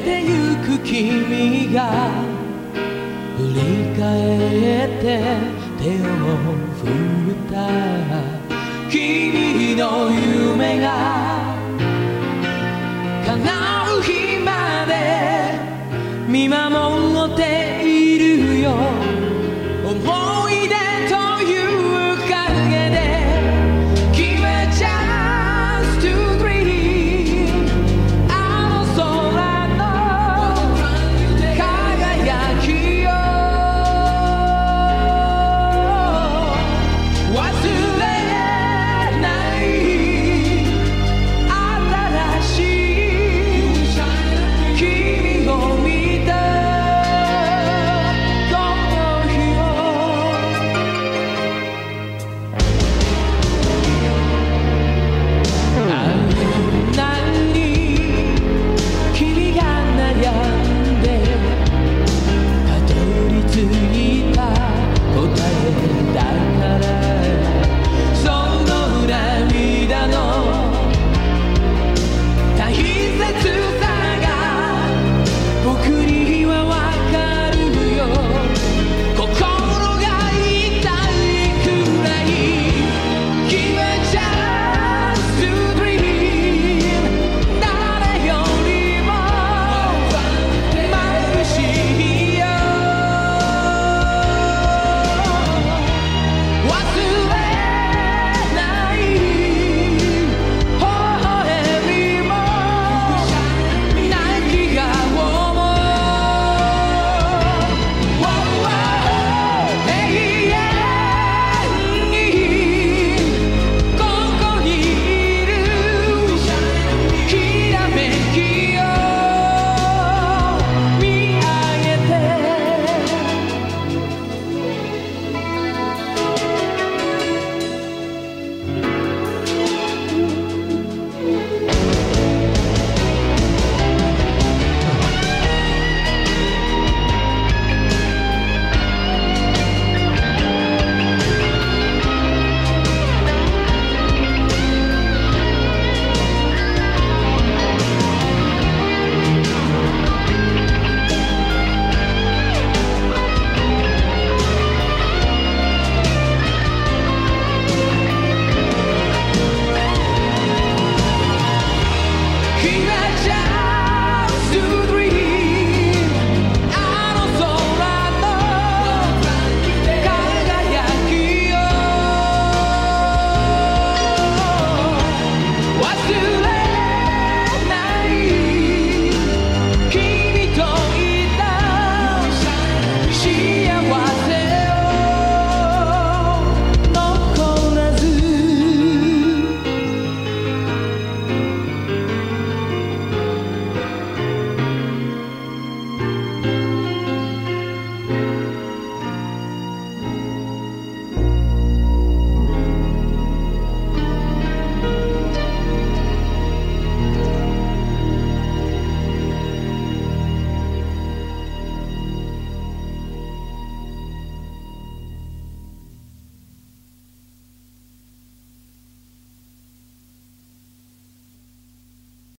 てゆく君が振り返って手を振った。君の夢が